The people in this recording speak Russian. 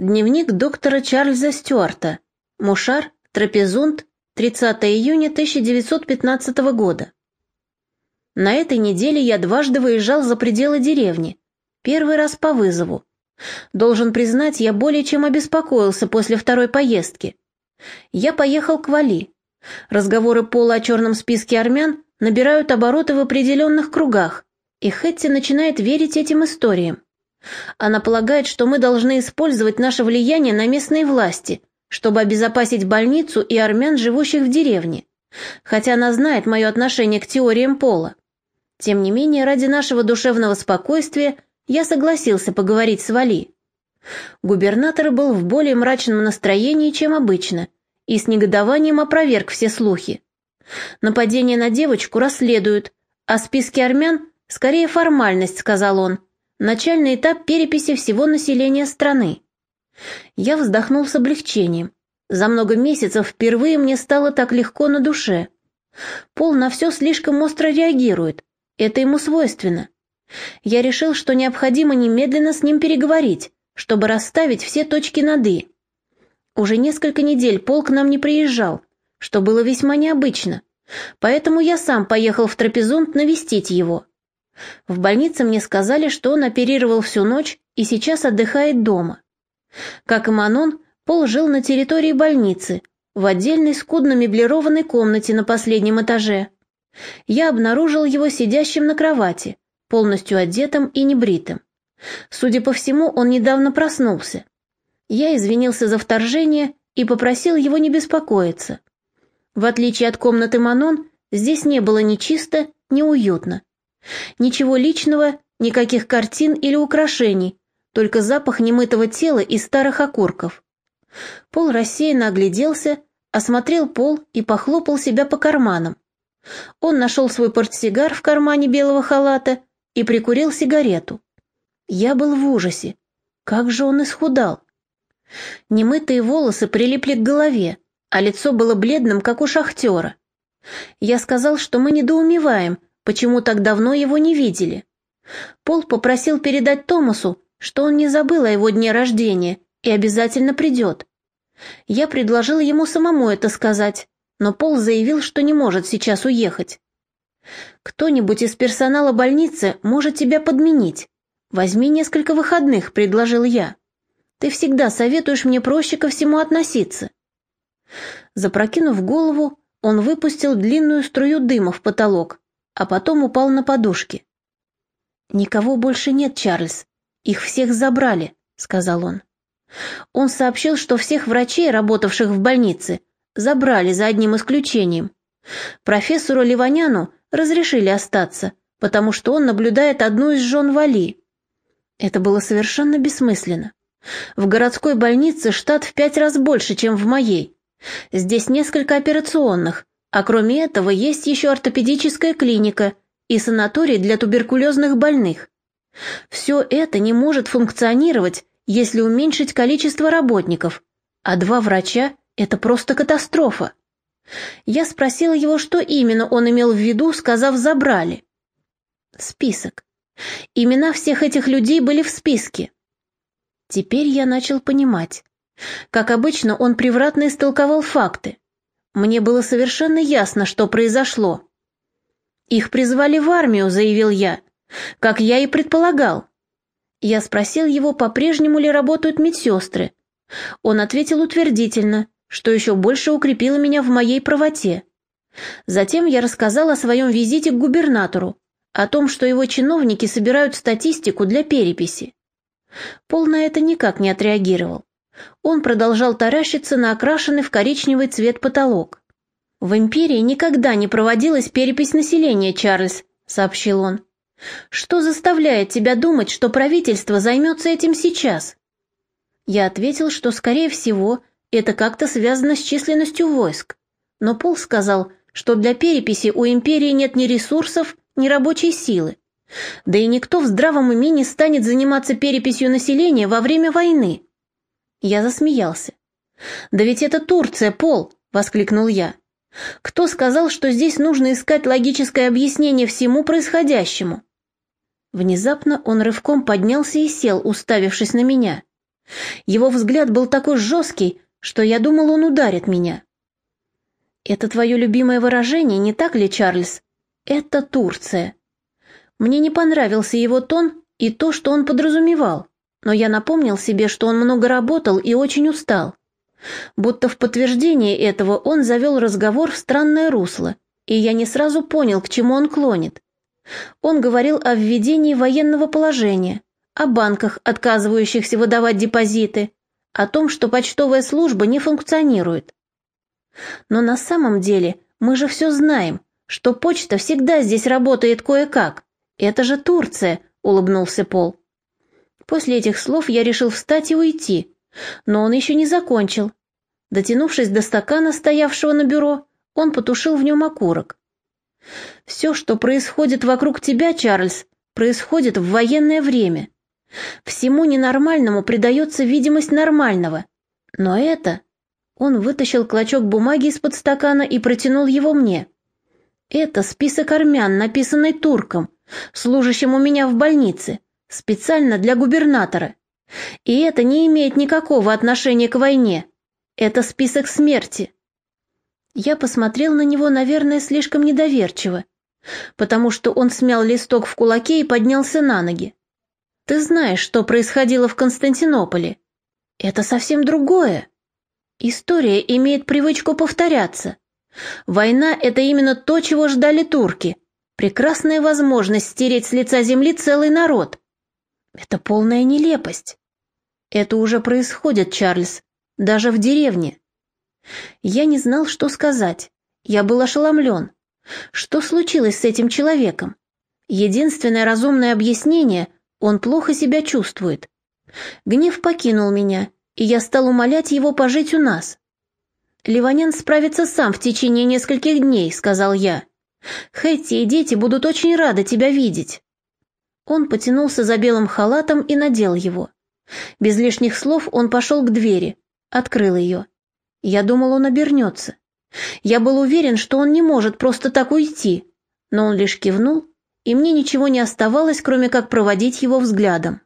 Дневник доктора Чарльза Стюарта. Мушар, Трапезунд, 30 июня 1915 года. На этой неделе я дважды выезжал за пределы деревни. Первый раз по вызову. Должен признать, я более чем обеспокоился после второй поездки. Я поехал к Вали. Разговоры Пола о черном списке армян набирают обороты в определенных кругах, и Хэтти начинает верить этим историям. Она полагает, что мы должны использовать наше влияние на местные власти, чтобы обезопасить больницу и армян, живущих в деревне, хотя она знает мое отношение к теориям Пола. Тем не менее, ради нашего душевного спокойствия я согласился поговорить с Вали. Губернатор был в более мрачном настроении, чем обычно, и с негодованием опроверг все слухи. Нападение на девочку расследуют, а списки армян – скорее формальность, сказал он – начальный этап переписи всего населения страны. Я вздохнул с облегчением. За много месяцев впервые мне стало так легко на душе. Пол на все слишком остро реагирует. Это ему свойственно. Я решил, что необходимо немедленно с ним переговорить, чтобы расставить все точки над «и». Уже несколько недель Пол к нам не приезжал, что было весьма необычно, поэтому я сам поехал в Трапезунд навестить его. В больнице мне сказали, что он оперировал всю ночь и сейчас отдыхает дома. Как и Манон, Пол жил на территории больницы, в отдельной скудно меблированной комнате на последнем этаже. Я обнаружил его сидящим на кровати, полностью одетым и небритым. Судя по всему, он недавно проснулся. Я извинился за вторжение и попросил его не беспокоиться. В отличие от комнаты Манон, здесь не было ни чисто, ни уютно. Ничего личного, никаких картин или украшений, только запах немытого тела и старых окурков. Пол рассеянно огляделся, осмотрел пол и похлопал себя по карманам. Он нашел свой портсигар в кармане белого халата и прикурил сигарету. Я был в ужасе. Как же он исхудал! Немытые волосы прилипли к голове, а лицо было бледным, как у шахтера. Я сказал, что мы недоумеваем, почему так давно его не видели. Пол попросил передать Томасу, что он не забыл о его дне рождения и обязательно придет. Я предложил ему самому это сказать, но Пол заявил, что не может сейчас уехать. «Кто-нибудь из персонала больницы может тебя подменить. Возьми несколько выходных», — предложил я. «Ты всегда советуешь мне проще ко всему относиться». Запрокинув голову, он выпустил длинную струю дыма в потолок, а потом упал на подушки. «Никого больше нет, Чарльз. Их всех забрали», — сказал он. Он сообщил, что всех врачей, работавших в больнице, забрали за одним исключением. Профессору Ливаняну разрешили остаться, потому что он наблюдает одну из жен Вали. Это было совершенно бессмысленно. В городской больнице штат в пять раз больше, чем в моей. Здесь несколько операционных, а кроме этого есть еще ортопедическая клиника и санаторий для туберкулезных больных. Все это не может функционировать, если уменьшить количество работников, а два врача – это просто катастрофа. Я спросила его, что именно он имел в виду, сказав «забрали». Список. Имена всех этих людей были в списке. Теперь я начал понимать. Как обычно, он превратно истолковал факты. Мне было совершенно ясно, что произошло. «Их призвали в армию», — заявил я, — «как я и предполагал». Я спросил его, по-прежнему ли работают медсестры. Он ответил утвердительно, что еще больше укрепило меня в моей правоте. Затем я рассказал о своем визите к губернатору, о том, что его чиновники собирают статистику для переписи. Пол на это никак не отреагировал. Он продолжал таращиться на окрашенный в коричневый цвет потолок. «В империи никогда не проводилась перепись населения, Чарльз», — сообщил он. «Что заставляет тебя думать, что правительство займется этим сейчас?» Я ответил, что, скорее всего, это как-то связано с численностью войск. Но Пол сказал, что для переписи у империи нет ни ресурсов, ни рабочей силы. Да и никто в здравом уме не станет заниматься переписью населения во время войны. Я засмеялся. «Да ведь это Турция, Пол!» — воскликнул я. «Кто сказал, что здесь нужно искать логическое объяснение всему происходящему?» Внезапно он рывком поднялся и сел, уставившись на меня. Его взгляд был такой жесткий, что я думал, он ударит меня. Это твое любимое выражение, не так ли, Чарльз? Это Турция. Мне не понравился его тон и то, что он подразумевал, но я напомнил себе, что он много работал и очень устал. Будто в подтверждение этого он завел разговор в странное русло, и я не сразу понял, к чему он клонит. Он говорил о введении военного положения, о банках, отказывающихся выдавать депозиты, о том, что почтовая служба не функционирует. Но на самом деле мы же все знаем, что почта всегда здесь работает кое-как. Это же Турция, улыбнулся Пол. После этих слов я решил встать и уйти, но он еще не закончил. Дотянувшись до стакана, стоявшего на бюро, он потушил в нем окурок. «Все, что происходит вокруг тебя, Чарльз, происходит в военное время. Всему ненормальному придается видимость нормального. Но это...» Он вытащил клочок бумаги из-под стакана и протянул его мне. «Это список армян, написанный турком, служащим у меня в больнице, специально для губернатора. И это не имеет никакого отношения к войне. Это список смерти. Я посмотрел на него, наверное, слишком недоверчиво, потому что он смял листок в кулаке и поднялся на ноги. Ты знаешь, что происходило в Константинополе. Это совсем другое. История имеет привычку повторяться. Война — это именно то, чего ждали турки. Прекрасная возможность стереть с лица земли целый народ. Это полная нелепость. Это уже происходит, Чарльз, даже в деревне. Я не знал, что сказать. Я был ошеломлен. Что случилось с этим человеком? Единственное разумное объяснение – он плохо себя чувствует. Гнев покинул меня, и я стал умолять его пожить у нас. «Ливанян справится сам в течение нескольких дней», — сказал я. «Хэтти и дети будут очень рады тебя видеть». Он потянулся за белым халатом и надел его. Без лишних слов он пошел к двери, открыл ее. Я думал, он обернется. Я был уверен, что он не может просто так уйти, но он лишь кивнул, и мне ничего не оставалось, кроме как проводить его взглядом.